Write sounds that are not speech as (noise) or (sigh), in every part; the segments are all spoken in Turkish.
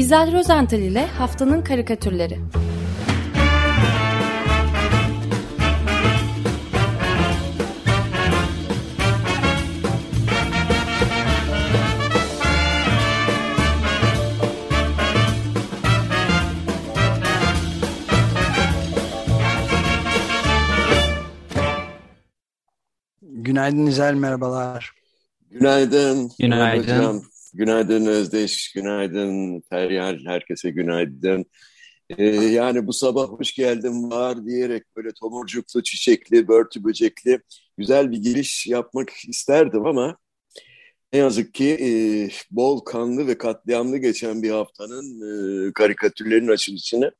İzel Rozental ile Haftanın Karikatürleri Günaydın İzel, merhabalar. Günaydın. Günaydın. Günaydın Özdeş, günaydın Feryal, herkese günaydın. Ee, yani bu sabah hoş geldin var diyerek böyle tomurcuklu, çiçekli, börtü böcekli güzel bir giriş yapmak isterdim ama ne yazık ki e, bol kanlı ve katliamlı geçen bir haftanın e, karikatürlerin açılışını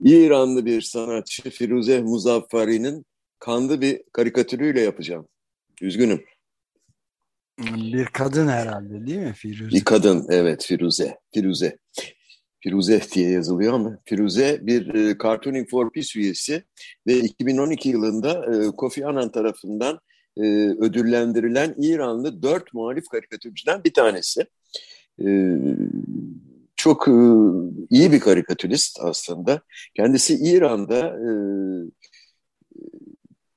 İranlı bir sanatçı Firuze Muzaffari'nin kanlı bir karikatürüyle yapacağım. Üzgünüm. Bir kadın herhalde değil mi Firuze? Bir kadın evet Firuze. Firuze. Firuze diye yazılıyor ama Firuze bir e, Cartooning for Peace üyesi ve 2012 yılında e, Kofi Annan tarafından e, ödüllendirilen İranlı dört muhalif karikatürcüden bir tanesi. E, çok e, iyi bir karikatürist aslında. Kendisi İran'da e,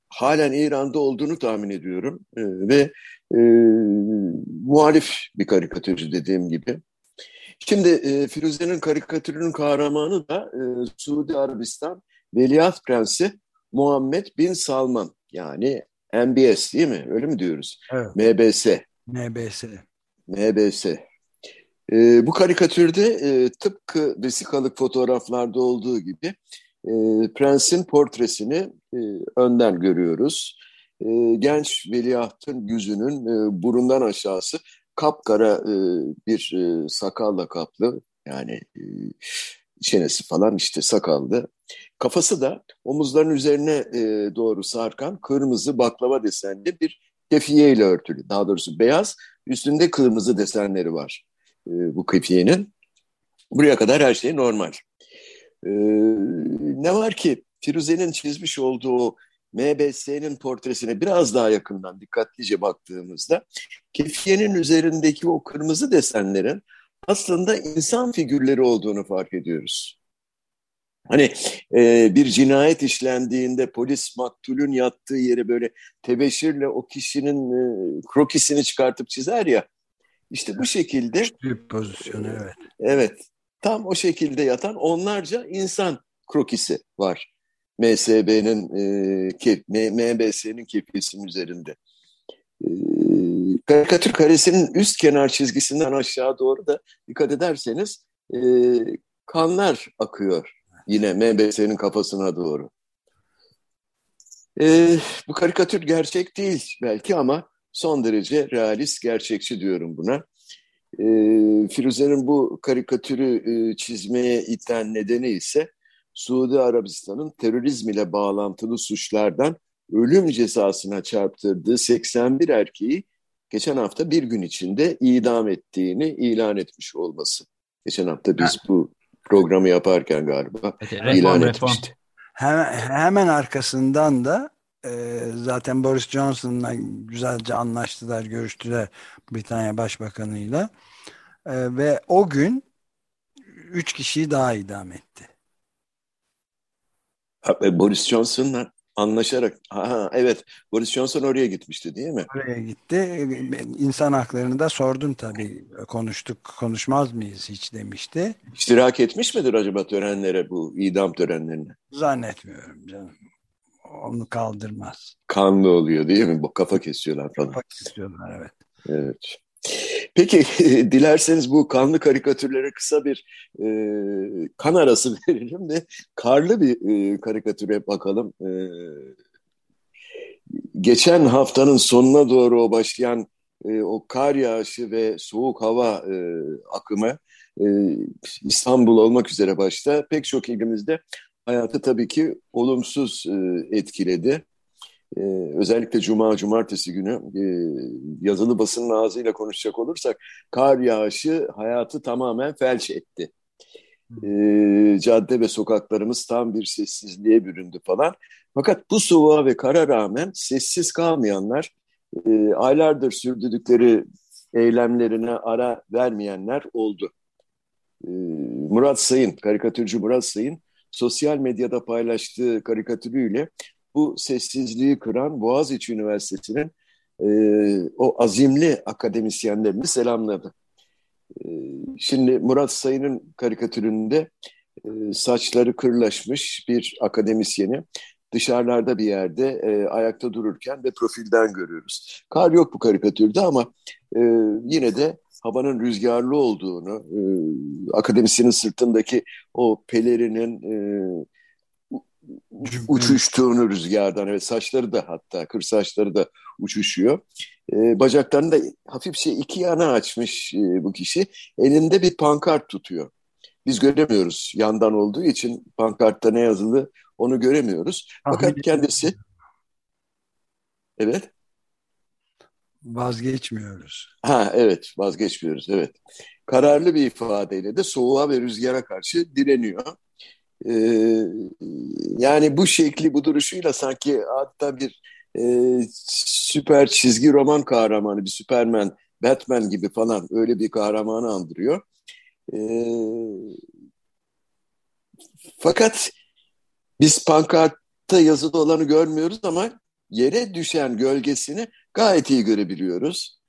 halen İran'da olduğunu tahmin ediyorum e, ve e, muhalif bir karikatürcü dediğim gibi. Şimdi e, Firuze'nin karikatürünün kahramanı da e, Suudi Arabistan Veliaht Prensi Muhammed Bin Salman yani MBS değil mi? Öyle mi diyoruz? Evet. MBS. MBS. MBS. E, bu karikatürde e, tıpkı vesikalık fotoğraflarda olduğu gibi e, prensin portresini e, önden görüyoruz. E, genç veliahtın yüzünün e, burundan aşağısı kapkara e, bir e, sakalla kaplı yani e, çenesi falan işte sakallı. Kafası da omuzların üzerine e, doğru sarkan kırmızı baklava desenli bir kefiye ile örtülü. Daha doğrusu beyaz üstünde kırmızı desenleri var e, bu kefiyenin. Buraya kadar her şey normal. E, ne var ki Firuze'nin çizmiş olduğu MBS'nin portresine biraz daha yakından dikkatlice baktığımızda kefiyenin üzerindeki o kırmızı desenlerin aslında insan figürleri olduğunu fark ediyoruz. Hani e, bir cinayet işlendiğinde polis maktulün yattığı yeri böyle tebeşirle o kişinin e, krokisini çıkartıp çizer ya. İşte bu şekilde. Bir pozisyon evet. Evet. Tam o şekilde yatan onlarca insan krokisi var. MSB'nin e, MBS'nin kefesinin üzerinde. E, karikatür karesinin üst kenar çizgisinden aşağı doğru da dikkat ederseniz e, kanlar akıyor yine MBS'nin kafasına doğru. E, bu karikatür gerçek değil belki ama son derece realist, gerçekçi diyorum buna. E, Firuze'nin bu karikatürü e, çizmeye iten nedeni ise Suudi Arabistan'ın terörizm ile bağlantılı suçlardan ölüm cezasına çarptırdığı 81 erkeği geçen hafta bir gün içinde idam ettiğini ilan etmiş olması. Geçen hafta biz bu programı yaparken galiba evet, ilan etmişti. Hemen, hemen arkasından da e, zaten Boris Johnson'la güzelce anlaştılar, görüştüler Britanya Başbakanı'yla e, ve o gün üç kişiyi daha idam etti. Boris Johnson'la anlaşarak ha, evet Boris Johnson oraya gitmişti değil mi? Oraya gitti. İnsan haklarını da sordum tabii. Konuştuk, konuşmaz mıyız hiç demişti. İştirak etmiş midir acaba törenlere bu idam törenlerine? Zannetmiyorum canım. Onu kaldırmaz. Kanlı oluyor değil mi? Bu kafa kesiyorlar falan. Kafa kesiyorlar evet. Evet. Peki (laughs) dilerseniz bu kanlı karikatürlere kısa bir e, kan arası (laughs) verelim ve karlı bir e, karikatüre bakalım. E, geçen haftanın sonuna doğru başlayan e, o kar yağışı ve soğuk hava e, akımı e, İstanbul olmak üzere başta pek çok ilimizde hayatı tabii ki olumsuz e, etkiledi. Ee, özellikle cuma, cumartesi günü e, yazılı basının ağzıyla konuşacak olursak kar yağışı hayatı tamamen felç etti. E, cadde ve sokaklarımız tam bir sessizliğe büründü falan. Fakat bu soğuğa ve kara rağmen sessiz kalmayanlar, e, aylardır sürdürdükleri eylemlerine ara vermeyenler oldu. e, Murat Sayın, karikatürcü Murat Sayın sosyal medyada paylaştığı karikatürüyle bu sessizliği kıran Boğaziçi Üniversitesi'nin e, o azimli akademisyenlerini selamladı. E, şimdi Murat Sayın'ın karikatüründe e, saçları kırlaşmış bir akademisyeni dışarılarda bir yerde e, ayakta dururken ve profilden görüyoruz. Kar yok bu karikatürde ama e, yine de havanın rüzgarlı olduğunu, e, akademisyenin sırtındaki o pelerinin e, uçuştuğunu rüzgardan, evet saçları da hatta kır saçları da uçuşuyor. E, bacaklarını da hafif şey iki yana açmış e, bu kişi. Elinde bir pankart tutuyor. Biz göremiyoruz yandan olduğu için pankartta ne yazılı onu göremiyoruz. Fakat kendisi evet vazgeçmiyoruz. Ha evet vazgeçmiyoruz evet. Kararlı bir ifadeyle de soğuğa ve rüzgara karşı direniyor. Ee, yani bu şekli bu duruşuyla sanki hatta bir e, süper çizgi roman kahramanı bir Superman, Batman gibi falan öyle bir kahramanı andırıyor. Ee, fakat biz pankartta yazılı olanı görmüyoruz ama yere düşen gölgesini gayet iyi görebiliyoruz.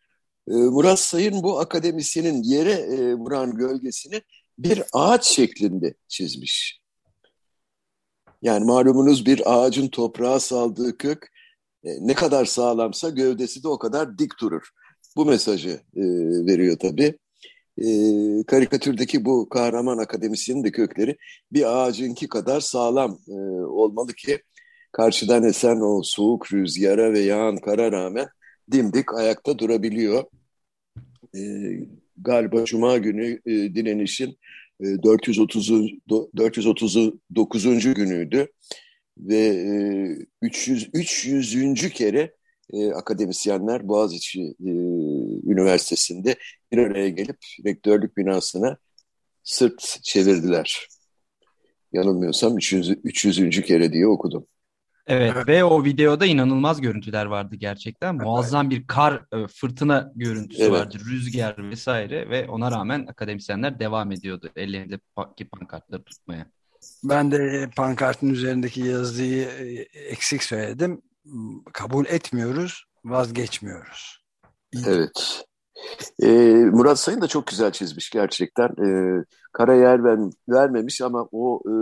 Ee, Murat Sayın bu akademisyenin yere e, vuran gölgesini bir ağaç şeklinde çizmiş. Yani malumunuz bir ağacın toprağa saldığı kök e, ne kadar sağlamsa gövdesi de o kadar dik durur. Bu mesajı e, veriyor tabii. E, karikatürdeki bu kahraman akademisyenin de kökleri bir ağacınki kadar sağlam e, olmalı ki karşıdan esen o soğuk rüzgara ve yağan kara rağmen dimdik ayakta durabiliyor. E, galiba Cuma günü e, direnişin e, 430 439. günüydü ve e, 300 300. kere e, akademisyenler Boğaziçi e, Üniversitesi'nde bir araya gelip rektörlük binasına sırt çevirdiler. Yanılmıyorsam 300. 300. kere diye okudum. Evet, evet ve o videoda inanılmaz görüntüler vardı gerçekten. Muazzam bir kar e, fırtına görüntüsü evet. vardı. Rüzgar vesaire ve ona rağmen akademisyenler devam ediyordu ellerindeki pankartları tutmaya. Ben de pankartın üzerindeki yazıyı e, eksik söyledim. Kabul etmiyoruz, vazgeçmiyoruz. İyi. Evet. E, Murat Sayın da çok güzel çizmiş gerçekten. E, kara yer ver, vermemiş ama o e,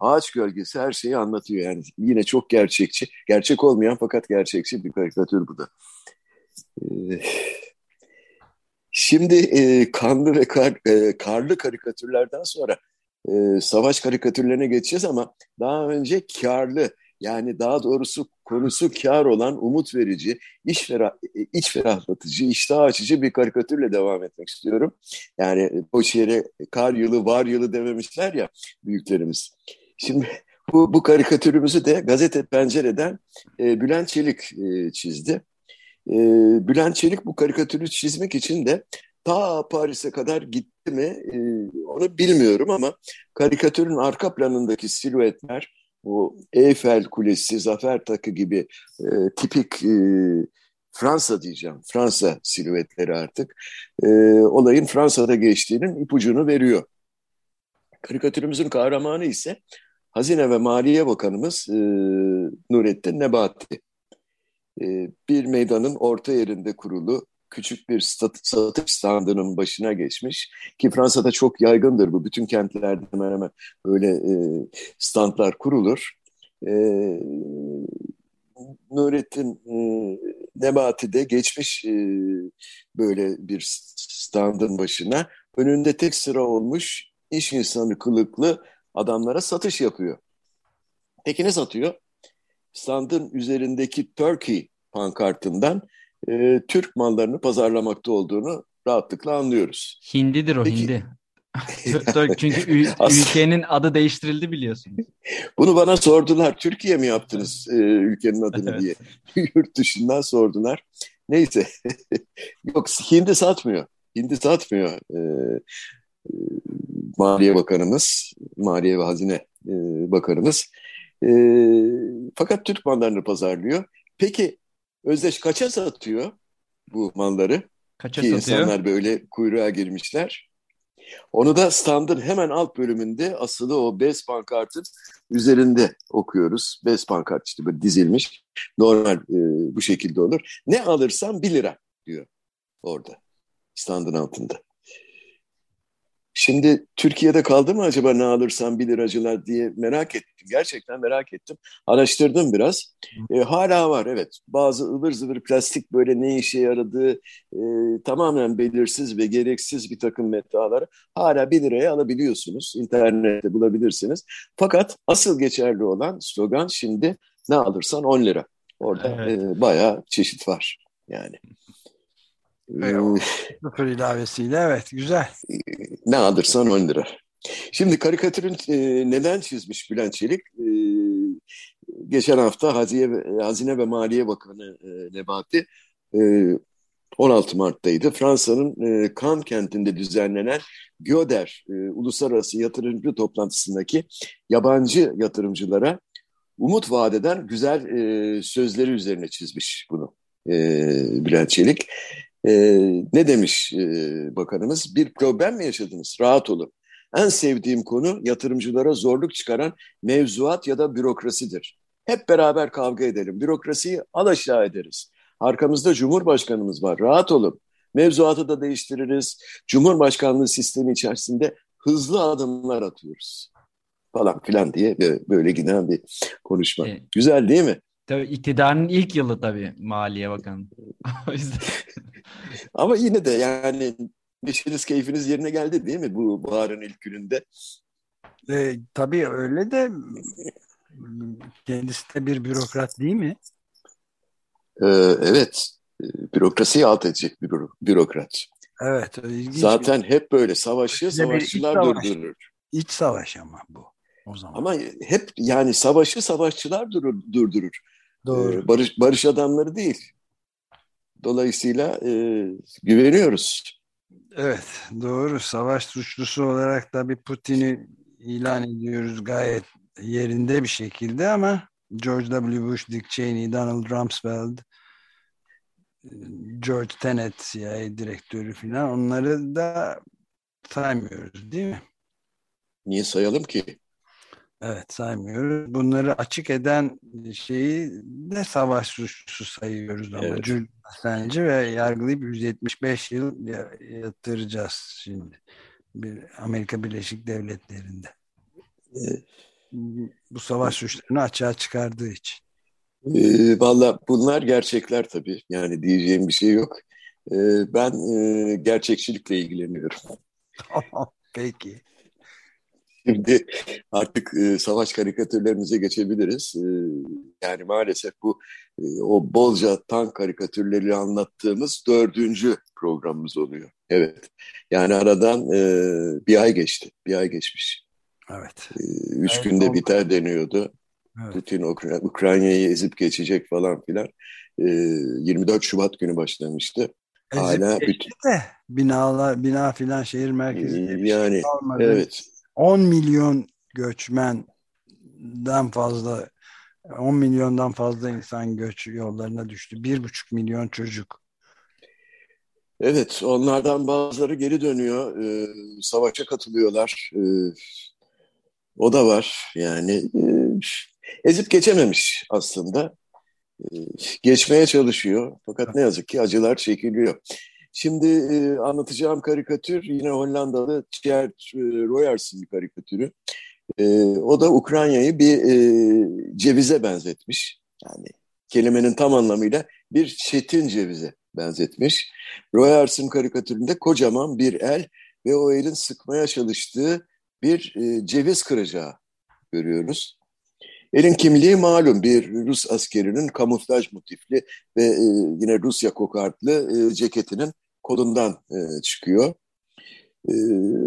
ağaç gölgesi her şeyi anlatıyor. Yani yine çok gerçekçi. Gerçek olmayan fakat gerçekçi bir karikatür bu da. E, şimdi e, kanlı ve kar, e, karlı karikatürlerden sonra e, savaş karikatürlerine geçeceğiz ama daha önce karlı yani daha doğrusu konusu kar olan, umut verici, iç, ferah, iç ferahlatıcı, iştah açıcı bir karikatürle devam etmek istiyorum. Yani boş yere kar yılı, var yılı dememişler ya büyüklerimiz. Şimdi bu, bu karikatürümüzü de gazete pencereden e, Bülent Çelik e, çizdi. E, Bülent Çelik bu karikatürü çizmek için de ta Paris'e kadar gitti mi e, onu bilmiyorum ama karikatürün arka planındaki silüetler bu Eiffel Kulesi, Zafer Takı gibi e, tipik e, Fransa diyeceğim, Fransa silüetleri artık e, olayın Fransa'da geçtiğinin ipucunu veriyor. Karikatürümüzün kahramanı ise Hazine ve Maliye Bakanımız e, Nurettin Nebati. E, bir meydanın orta yerinde kurulu küçük bir satış standının başına geçmiş ki Fransa'da çok yaygındır bu. Bütün kentlerde hemen hemen böyle e, standlar kurulur. E, Nurettin e, Nebati de geçmiş e, böyle bir standın başına. Önünde tek sıra olmuş iş insanı kılıklı adamlara satış yapıyor. Peki ne satıyor? Standın üzerindeki Turkey pankartından e, Türk mallarını pazarlamakta olduğunu rahatlıkla anlıyoruz. Hindidir o Peki, hindi. (laughs) Çünkü ülkenin adı değiştirildi biliyorsunuz. Bunu bana sordular. Türkiye mi yaptınız e, ülkenin adını evet. diye. (laughs) Yurt dışından sordular. Neyse. (laughs) Yok hindi satmıyor. Hindi satmıyor. E, e, Maliye Bakanımız, Maliye ve Hazine e, Bakanımız. E, fakat Türk mallarını pazarlıyor. Peki Özdeş kaça satıyor bu malları? Kaça Ki satıyor? insanlar böyle kuyruğa girmişler. Onu da standın hemen alt bölümünde asılı o bez pankartın üzerinde okuyoruz. Bez pankart işte böyle dizilmiş. Normal e, bu şekilde olur. Ne alırsan bir lira diyor orada standın altında. Şimdi Türkiye'de kaldı mı acaba ne alırsan bir liracılar diye merak ettim. Gerçekten merak ettim. Araştırdım biraz. E, hala var evet. Bazı ıvır zıvır plastik böyle ne işe yaradığı e, tamamen belirsiz ve gereksiz bir takım metaları hala bir liraya alabiliyorsunuz. İnternette bulabilirsiniz. Fakat asıl geçerli olan slogan şimdi ne alırsan 10 lira. Orada evet. e, bayağı çeşit var yani. Evet, sıfır ilavesiyle evet güzel. Ne alırsan 10 lira. Şimdi karikatürün e, neden çizmiş Bülent Çelik? E, geçen hafta Hazine, Hazine ve Maliye Bakanı e, Nebati e, 16 Mart'taydı. Fransa'nın e, Cannes kentinde düzenlenen GÖDER e, Uluslararası Yatırımcı Toplantısındaki yabancı yatırımcılara umut vadeden güzel e, sözleri üzerine çizmiş bunu e, Bülent Çelik. E, ne demiş e, bakanımız? Bir problem mi yaşadınız? Rahat olun. En sevdiğim konu yatırımcılara zorluk çıkaran mevzuat ya da bürokrasidir. Hep beraber kavga edelim. Bürokrasiyi al aşağı ederiz. Arkamızda Cumhurbaşkanımız var. Rahat olun. Mevzuatı da değiştiririz. Cumhurbaşkanlığı sistemi içerisinde hızlı adımlar atıyoruz. Falan filan diye böyle giden bir konuşma. Evet. Güzel değil mi? Tabii iktidarın ilk yılı tabii Maliye Bakanı. (laughs) o yüzden. Ama yine de yani neşeniz keyfiniz yerine geldi değil mi bu baharın ilk gününde? E, tabii öyle de kendisi de bir bürokrat değil mi? Ee, evet. Bürokrasiyi alt edecek bir bürokrat. Evet. Zaten bir... hep böyle savaşı savaşçılar savaş. durdurur. İç savaş ama bu. O zaman. Ama hep yani savaşı savaşçılar durur, durdurur. Doğru. Ee, barış, barış adamları değil. Dolayısıyla e, güveniyoruz. Evet doğru. Savaş suçlusu olarak da bir Putin'i ilan ediyoruz gayet yerinde bir şekilde ama George W. Bush, Dick Cheney, Donald Rumsfeld, George Tenet CIA direktörü falan onları da saymıyoruz değil mi? Niye sayalım ki? Evet saymıyoruz. Bunları açık eden şeyi de savaş suçlusu sayıyoruz ama evet. Julian Assange ve yargılayıp 175 yıl yatıracağız şimdi. Bir Amerika Birleşik Devletleri'nde. Evet. Bu savaş suçlarını açığa çıkardığı için. E, Valla bunlar gerçekler tabii. Yani diyeceğim bir şey yok. E, ben e, gerçekçilikle ilgileniyorum. (laughs) Peki. Şimdi artık e, savaş karikatürlerimize geçebiliriz. E, yani maalesef bu e, o bolca tank karikatürleri anlattığımız dördüncü programımız oluyor. Evet. Yani aradan e, bir ay geçti. Bir ay geçmiş. Evet. E, üç evet, günde oldu. biter deniyordu. Evet. Putin Ukra Ukrayna'yı ezip geçecek falan filan. E, 24 Şubat günü başlamıştı. Ezip Hala bütün... de binalar, bina filan şehir merkezi. E, yani şey evet. 10 milyon göçmenden fazla 10 milyondan fazla insan göç yollarına düştü. 1,5 milyon çocuk. Evet, onlardan bazıları geri dönüyor. E, savaşa katılıyorlar. E, o da var. Yani e, ezip geçememiş aslında. E, geçmeye çalışıyor. Fakat ne yazık ki acılar çekiliyor. Şimdi e, anlatacağım karikatür yine Hollandalı Gert e, Royers'ın bir karikatürü. E, o da Ukrayna'yı bir e, cevize benzetmiş. Yani kelimenin tam anlamıyla bir çetin cevize benzetmiş. Royers'ın karikatüründe kocaman bir el ve o elin sıkmaya çalıştığı bir e, ceviz kıracağı görüyoruz. Elin kimliği malum bir Rus askerinin kamuflaj motifli ve e, yine Rusya kokartlı e, ceketinin kolundan e, çıkıyor. E,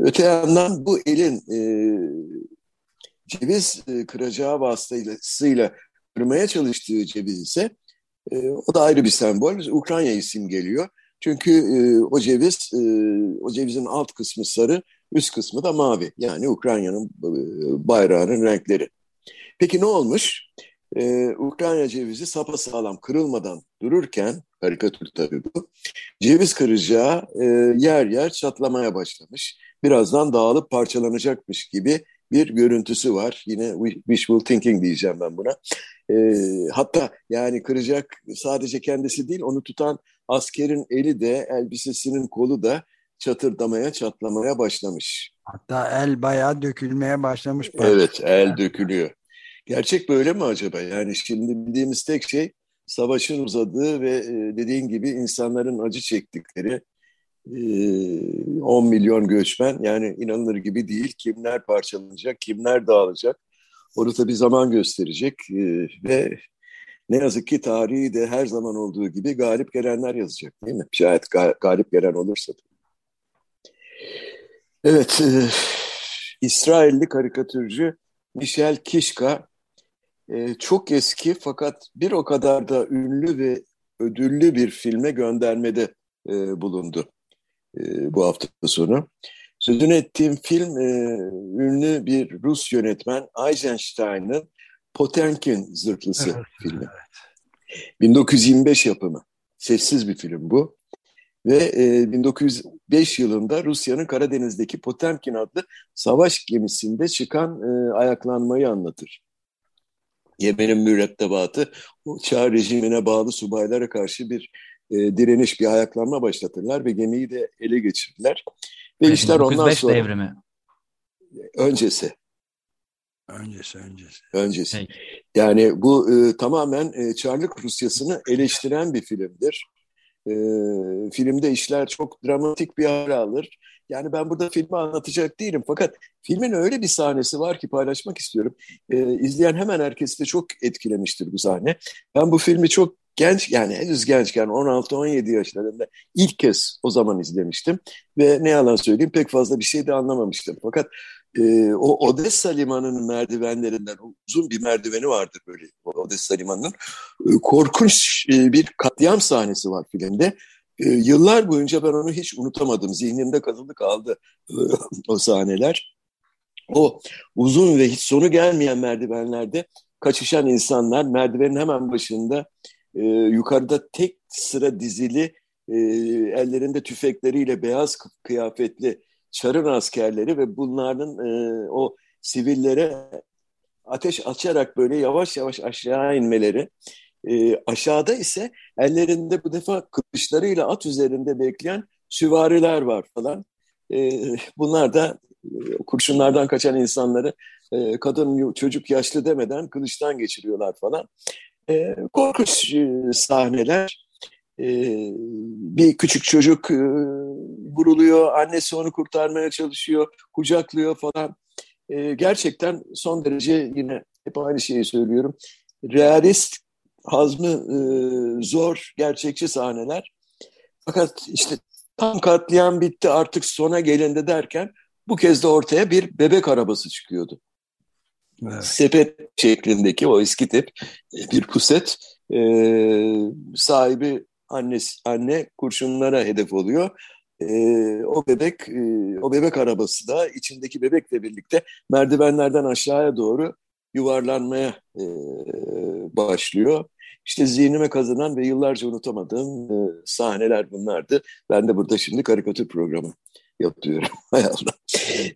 öte yandan bu elin e, ceviz e, kıracağı vasıtasıyla kırmaya çalıştığı ceviz ise e, o da ayrı bir sembol. Ukrayna'yı simgeliyor. Çünkü e, o ceviz, e, o cevizin alt kısmı sarı, üst kısmı da mavi. Yani Ukrayna'nın e, bayrağının renkleri. Peki ne olmuş? E, Ukrayna cevizi sapasağlam kırılmadan dururken, karikatür tabii bu, ceviz kıracağı e, yer yer çatlamaya başlamış. Birazdan dağılıp parçalanacakmış gibi bir görüntüsü var. Yine wishful thinking diyeceğim ben buna. E, hatta yani kıracak sadece kendisi değil, onu tutan askerin eli de, elbisesinin kolu da çatırdamaya, çatlamaya başlamış. Hatta el bayağı dökülmeye başlamış. Evet, el dökülüyor. Gerçek böyle mi acaba? Yani şimdi bildiğimiz tek şey savaşın uzadığı ve e, dediğin gibi insanların acı çektikleri 10 e, milyon göçmen yani inanılır gibi değil. Kimler parçalanacak, kimler dağılacak onu tabii zaman gösterecek e, ve ne yazık ki tarihi de her zaman olduğu gibi galip gelenler yazacak değil mi? Şayet galip gelen olursa. Evet, İsrailli karikatürcü Michel Kishka e, çok eski fakat bir o kadar da ünlü ve ödüllü bir filme göndermede e, bulundu e, bu hafta sonu. Sözünü ettiğim film e, ünlü bir Rus yönetmen Eisenstein'ın Potemkin Zırhlısı evet, filmi. Evet. 1925 yapımı. Sessiz bir film bu. Ve e, 1905 yılında Rusya'nın Karadeniz'deki Potemkin adlı savaş gemisinde çıkan e, ayaklanmayı anlatır. Yemen'in mürettebatı o Çağ rejimine bağlı subaylara karşı bir e, direniş, bir ayaklanma başlatırlar ve gemiyi de ele geçirirler. Ve evet, işler ondan sonra... devrimi. Öncesi. Öncesi, öncesi. Öncesi. Peki. Yani bu e, tamamen e, Çarlık Rusyası'nı eleştiren bir filmdir. E, filmde işler çok dramatik bir hale alır. Yani ben burada filmi anlatacak değilim. Fakat filmin öyle bir sahnesi var ki paylaşmak istiyorum. Ee, izleyen hemen herkesi de çok etkilemiştir bu sahne. Ben bu filmi çok genç yani henüz gençken 16-17 yaşlarında ilk kez o zaman izlemiştim. Ve ne yalan söyleyeyim pek fazla bir şey de anlamamıştım. Fakat e, o Odessa limanının merdivenlerinden uzun bir merdiveni vardır böyle Odessa limanının. E, korkunç e, bir katliam sahnesi var filmde. E, yıllar boyunca ben onu hiç unutamadım. Zihnimde kazılı kaldı e, (laughs) o sahneler. O uzun ve hiç sonu gelmeyen merdivenlerde kaçışan insanlar merdivenin hemen başında e, yukarıda tek sıra dizili e, ellerinde tüfekleriyle beyaz kıyafetli çarın askerleri ve bunların e, o sivillere ateş açarak böyle yavaş yavaş aşağı inmeleri e, aşağıda ise ellerinde bu defa kılıçlarıyla at üzerinde bekleyen süvariler var falan. E, bunlar da e, kurşunlardan kaçan insanları e, kadın, çocuk, yaşlı demeden kılıçtan geçiriyorlar falan. E, korkunç e, sahneler. E, bir küçük çocuk e, vuruluyor, annesi onu kurtarmaya çalışıyor, kucaklıyor falan. E, gerçekten son derece yine hep aynı şeyi söylüyorum. Realist hazmı e, zor, gerçekçi sahneler. Fakat işte tam katliam bitti artık sona gelindi derken bu kez de ortaya bir bebek arabası çıkıyordu. Evet. Sepet şeklindeki o eski tip e, bir puset e, sahibi annesi, anne kurşunlara hedef oluyor. E, o bebek e, o bebek arabası da içindeki bebekle birlikte merdivenlerden aşağıya doğru yuvarlanmaya e, başlıyor. İşte zihnime kazanan ve yıllarca unutamadığım e, sahneler bunlardı. Ben de burada şimdi karikatür programı yapıyorum. (laughs) Hay Allah.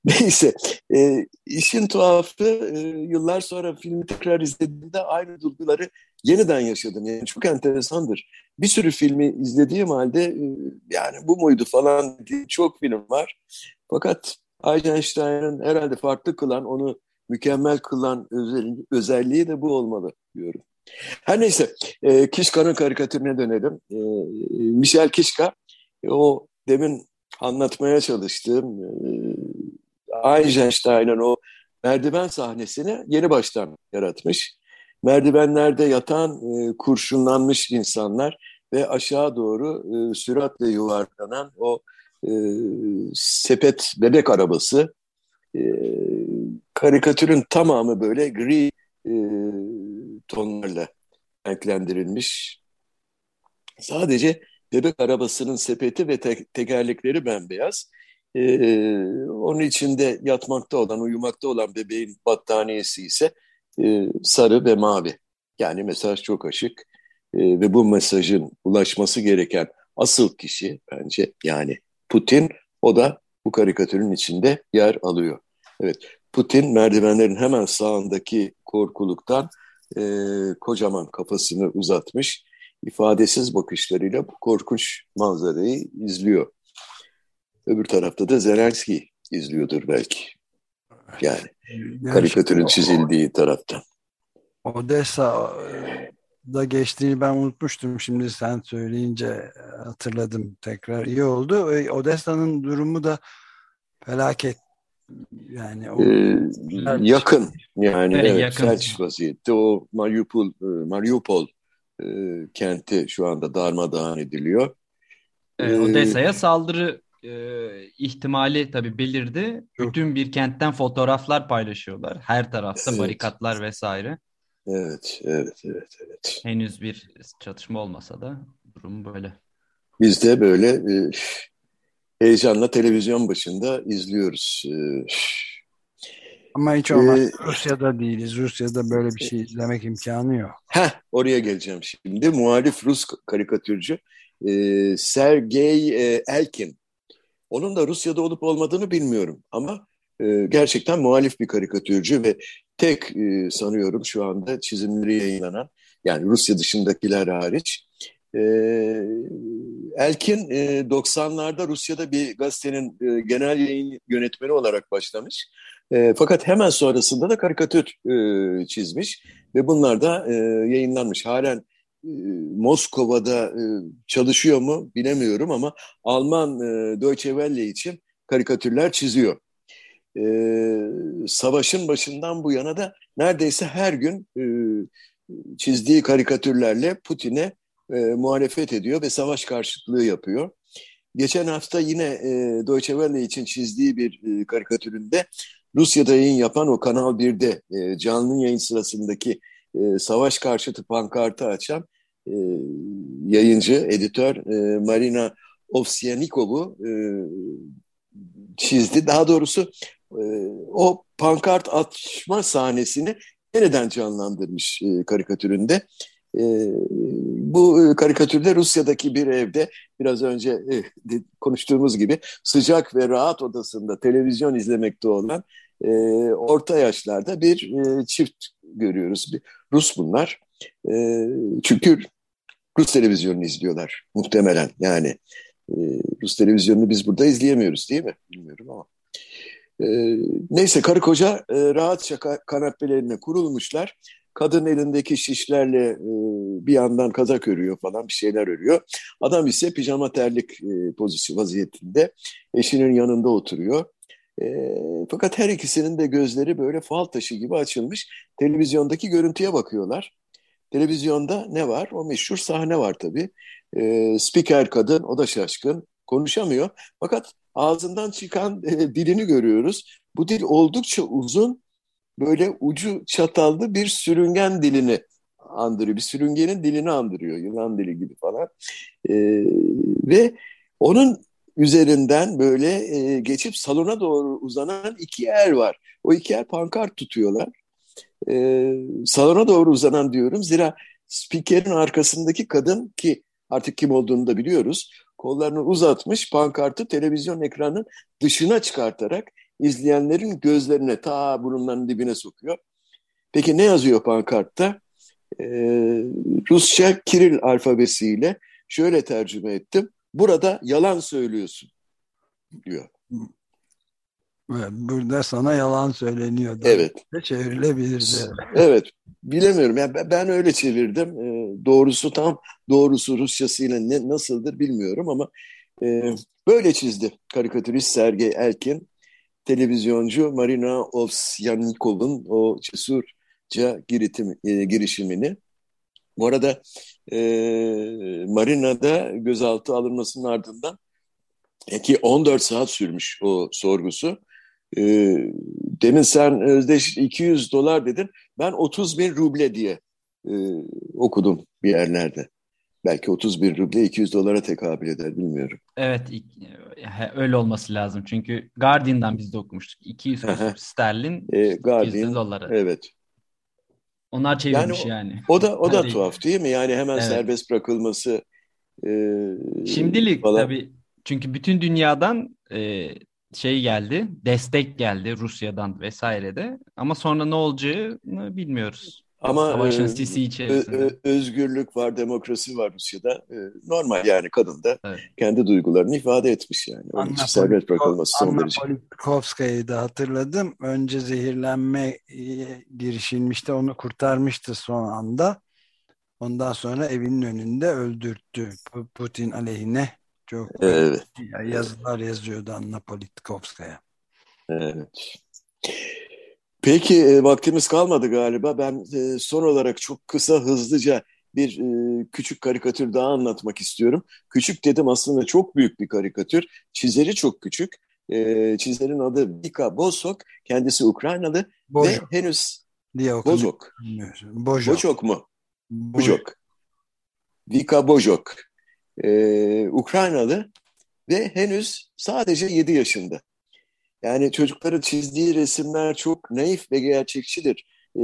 Neyse, e, işin tuhafı e, yıllar sonra filmi tekrar izlediğimde aynı duyguları yeniden yaşadım. Yani çok enteresandır. Bir sürü filmi izlediğim halde e, yani bu muydu falan diye çok film var. Fakat Eisenstein'ın herhalde farklı kılan, onu mükemmel kılan özelliği de bu olmalı diyorum. Her neyse, e, Kişka'nın karikatürüne dönelim. E, Michel Kişka, e, o demin anlatmaya çalıştığım e, Eisenstein'ın o merdiven sahnesini yeni baştan yaratmış. Merdivenlerde yatan e, kurşunlanmış insanlar ve aşağı doğru e, süratle yuvarlanan o e, sepet bebek arabası karikatürün tamamı böyle gri tonlarla renklendirilmiş. Sadece bebek arabasının sepeti ve te tekerlekleri bembeyaz. Ee, onun içinde yatmakta olan, uyumakta olan bebeğin battaniyesi ise e, sarı ve mavi Yani mesaj çok açık e, ve bu mesajın ulaşması gereken asıl kişi bence yani Putin o da bu karikatürün içinde yer alıyor. Evet Putin merdivenlerin hemen sağındaki korkuluktan e, kocaman kafasını uzatmış ifadesiz bakışlarıyla bu korkunç manzarayı izliyor. Öbür tarafta da Zelenski izliyordur belki. Yani karikatürün çizildiği taraftan. Odessa'da geçtiğini ben unutmuştum. Şimdi sen söyleyince hatırladım tekrar. iyi oldu. Odessa'nın durumu da felaket. Yani o ee, yakın yani evet, yakın. felç vaziyette. O Mariupol, e, Mariupol e, kenti şu anda darmadağın ediliyor. E, Odessa'ya saldırı e, ihtimali tabii belirdi. Çok. Bütün bir kentten fotoğraflar paylaşıyorlar. Her tarafta evet. barikatlar vesaire. Evet, evet, evet, evet. Henüz bir çatışma olmasa da durum böyle. Biz de böyle e, heyecanla televizyon başında izliyoruz. E, Ama hiç olmaz. Ee, Rusya'da değiliz. Rusya'da böyle bir şey izlemek imkanı yok. Heh, oraya geleceğim şimdi. Muhalif Rus karikatürcü e, Sergey e, Elkin onun da Rusya'da olup olmadığını bilmiyorum ama e, gerçekten muhalif bir karikatürcü ve tek e, sanıyorum şu anda çizimleri yayınlanan yani Rusya dışındakiler hariç. E, Elkin e, 90'larda Rusya'da bir gazetenin e, genel yayın yönetmeni olarak başlamış. E, fakat hemen sonrasında da karikatür e, çizmiş ve bunlar da e, yayınlanmış. Halen ee, Moskova'da e, çalışıyor mu bilemiyorum ama Alman e, Deutsche Welle için karikatürler çiziyor. E, savaşın başından bu yana da neredeyse her gün çizdiği karikatürlerle Putin'e muhalefet ediyor ve savaş karşıtlığı yapıyor. Geçen hafta yine Deutsche Welle için çizdiği bir karikatüründe Rusya'da yayın yapan o Kanal 1'de canlı yayın sırasındaki savaş karşıtı pankartı açan e, yayıncı, editör e, Marina Ovsyannikov'u e, çizdi. Daha doğrusu e, o pankart atma sahnesini yeniden canlandırmış e, karikatüründe. E, bu karikatürde Rusya'daki bir evde biraz önce e, konuştuğumuz gibi sıcak ve rahat odasında televizyon izlemekte olan e, orta yaşlarda bir e, çift görüyoruz. Bir, Rus bunlar. E, çünkü Rus televizyonunu izliyorlar muhtemelen yani. E, Rus televizyonunu biz burada izleyemiyoruz değil mi? Bilmiyorum ama. E, neyse karı koca e, rahatça kanepelerine kurulmuşlar. Kadın elindeki şişlerle e, bir yandan kazak örüyor falan bir şeyler örüyor. Adam ise pijama terlik e, pozisyon vaziyetinde eşinin yanında oturuyor. E, fakat her ikisinin de gözleri böyle fal taşı gibi açılmış. Televizyondaki görüntüye bakıyorlar. Televizyonda ne var? O meşhur sahne var tabii. E, spiker kadın, o da şaşkın. Konuşamıyor. Fakat ağzından çıkan e, dilini görüyoruz. Bu dil oldukça uzun, böyle ucu çatallı bir sürüngen dilini andırıyor. Bir sürüngenin dilini andırıyor. Yılan dili gibi falan. E, ve onun üzerinden böyle e, geçip salona doğru uzanan iki er var. O iki er pankart tutuyorlar e, salona doğru uzanan diyorum. Zira spikerin arkasındaki kadın ki artık kim olduğunu da biliyoruz. Kollarını uzatmış pankartı televizyon ekranının dışına çıkartarak izleyenlerin gözlerine ta burunlarının dibine sokuyor. Peki ne yazıyor pankartta? Ee, Rusça Kiril alfabesiyle şöyle tercüme ettim. Burada yalan söylüyorsun diyor. Burada sana yalan söyleniyor. Evet. Çevrilebilirdi. Evet. Bilemiyorum. Yani ben öyle çevirdim. Ee, doğrusu tam doğrusu Rusçasıyla ne, nasıldır bilmiyorum ama e, böyle çizdi karikatürist Sergey Elkin. Televizyoncu Marina Ovsyannikov'un o cesurca giritim, e, girişimini. Bu arada e, Marina'da gözaltı alınmasının ardından ki 14 saat sürmüş o sorgusu. E, demin sen Özdeş 200 dolar dedin. Ben 30 bin ruble diye e, okudum bir yerlerde. Belki 30 bin ruble 200 dolara tekabül eder bilmiyorum. Evet öyle olması lazım. Çünkü Guardian'dan biz de okumuştuk. 200 sterlin e, Guardian, 200 dolara. Evet. Onlar çevirmiş yani. yani. O da o da tuhaf değil mi? Yani hemen evet. serbest bırakılması e, Şimdilik falan. tabii çünkü bütün dünyadan e, şey geldi, destek geldi Rusya'dan vesaire de. Ama sonra ne olacağını bilmiyoruz. Ama Savaşın e, sisi içerisinde. özgürlük var, demokrasi var Rusya'da. E, normal yani kadın da evet. kendi duygularını ifade etmiş yani. Onun Anna için serbest bırakılması son derece. Anna Politkovska'yı da hatırladım. Önce zehirlenme girişilmişti, onu kurtarmıştı son anda. Ondan sonra evinin önünde öldürttü Putin aleyhine. Çok evet. yazılar yazıyordu Anna Politkovskaya. Evet. Peki e, vaktimiz kalmadı galiba. Ben e, son olarak çok kısa hızlıca bir e, küçük karikatür daha anlatmak istiyorum. Küçük dedim aslında çok büyük bir karikatür. Çizeri çok küçük. E, çizerin adı Vika Bosok. Kendisi Ukraynalı Bojok. ve henüz diye Bozok. Bojok. Bojok mu? Bojok. Vika Bojok. E, Ukraynalı ve henüz sadece 7 yaşında. Yani çocukların çizdiği resimler çok naif ve gerçekçidir. Ee,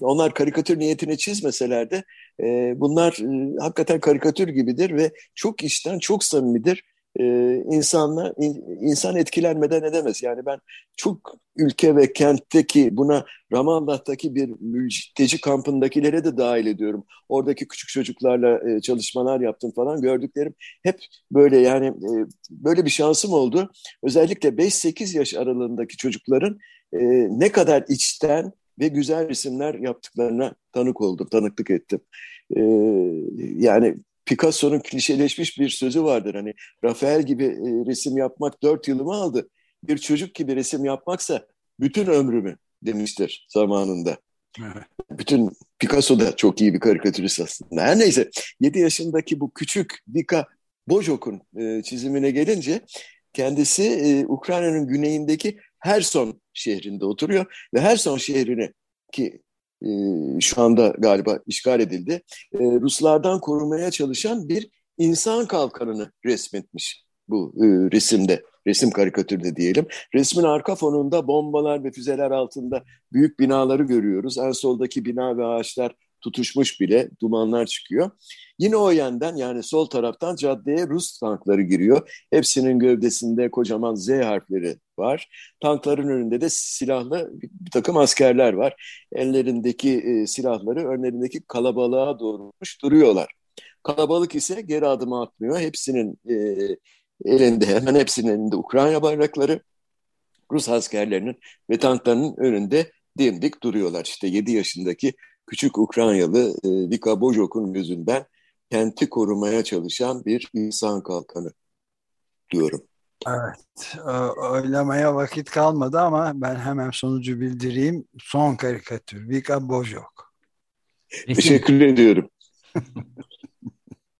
onlar karikatür niyetine çizmeseler de e, bunlar e, hakikaten karikatür gibidir ve çok içten, çok samimidir e, insanla in, insan etkilenmeden edemez. Yani ben çok ülke ve kentteki buna Ramallah'taki bir mülteci kampındakilere de dahil ediyorum. Oradaki küçük çocuklarla e, çalışmalar yaptım falan gördüklerim hep böyle yani e, böyle bir şansım oldu. Özellikle 5-8 yaş aralığındaki çocukların e, ne kadar içten ve güzel resimler yaptıklarına tanık oldum, tanıklık ettim. E, yani Picasso'nun klişeleşmiş bir sözü vardır. Hani Rafael gibi e, resim yapmak dört yılımı aldı. Bir çocuk gibi resim yapmaksa bütün ömrümü demiştir zamanında. Evet. Bütün Picasso da çok iyi bir karikatürist aslında. Her neyse 7 yaşındaki bu küçük Vika Bojok'un e, çizimine gelince kendisi e, Ukrayna'nın güneyindeki Herson şehrinde oturuyor ve Herson şehrini ki e, şu anda galiba işgal edildi. E, Ruslardan korumaya çalışan bir insan kalkanını resmetmiş bu e, resimde. Resim karikatürde diyelim. Resmin arka fonunda bombalar ve füzeler altında büyük binaları görüyoruz. En soldaki bina ve ağaçlar tutuşmuş bile, dumanlar çıkıyor. Yine o yandan yani sol taraftan caddeye Rus tankları giriyor. Hepsinin gövdesinde kocaman Z harfleri var. Tankların önünde de silahlı bir takım askerler var. Ellerindeki e, silahları önlerindeki kalabalığa doğrulmuş duruyorlar. Kalabalık ise geri adım atmıyor. Hepsinin e, elinde hemen hepsinin elinde Ukrayna bayrakları. Rus askerlerinin ve tanklarının önünde dimdik duruyorlar. İşte 7 yaşındaki küçük Ukraynalı e, Vika Bojok'un gözünden kenti korumaya çalışan bir insan kalkanı diyorum. Evet, oylamaya vakit kalmadı ama ben hemen sonucu bildireyim. Son karikatür, Vika Bojok. Teşekkür ediyorum. (laughs)